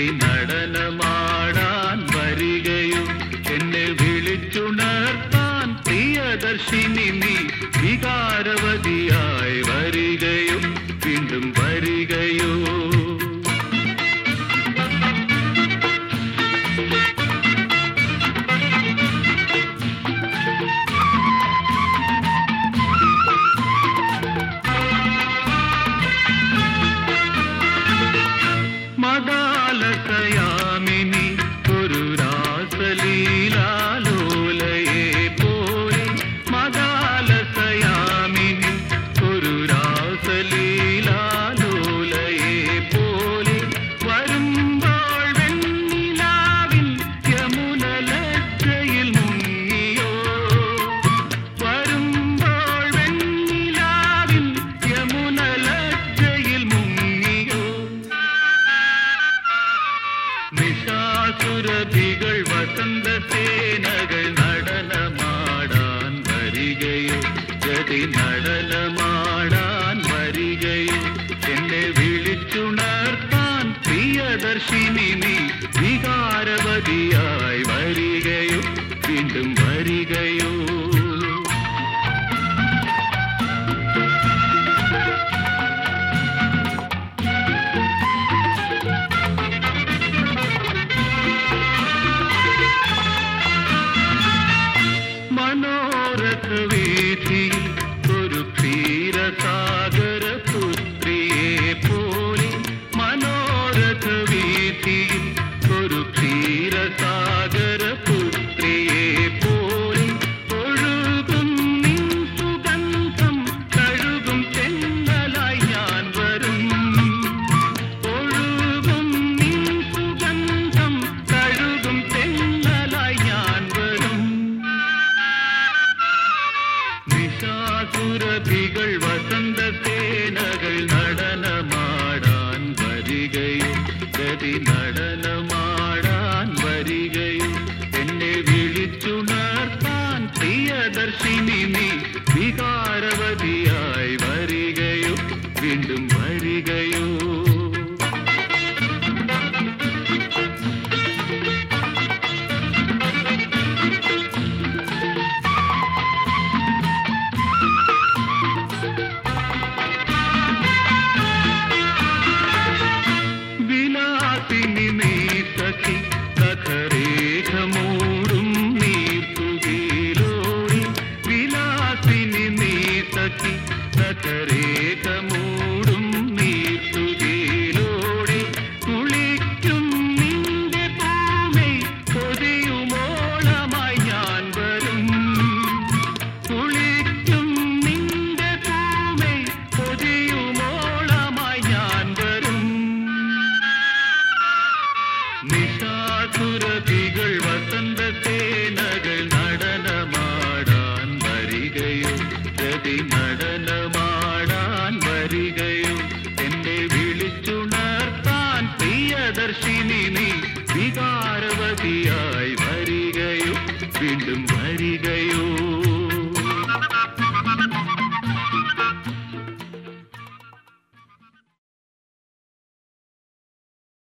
ഗതി നടനമാടാൻ വരികയും എന്നെ വിളിച്ചുണർത്താൻ പ്രിയദർശിനി നീ വികാരവതിയായി വരികയും വീണ്ടും വരികയോ. Yeah. നിശാസുരഭികൾ വസന്ത സേനകൾ നടനമാടാൻ വരികയും ഗതി നടനമാടാൻ വരികയും എന്നെ വിളിച്ചുണർത്താൻ പ്രിയദർശിനി വികാരവതിയായി വരികയും വീണ്ടും வீதியில் നിശാസുരഭികൾ വസന്ത സേനകൾ നടനമാടാൻ വരികയും ഗതി നടനമാടാൻ വരികയും എന്നെ വിളിച്ചുണർത്താൻ പ്രിയദർശിനി നീ വികാരവതിയായി വരികയും വീണ്ടും വരികയോ പ്രിയദർശിനി നീ വികാരവതിയായി വരികയോ വീണ്ടും വരികയോ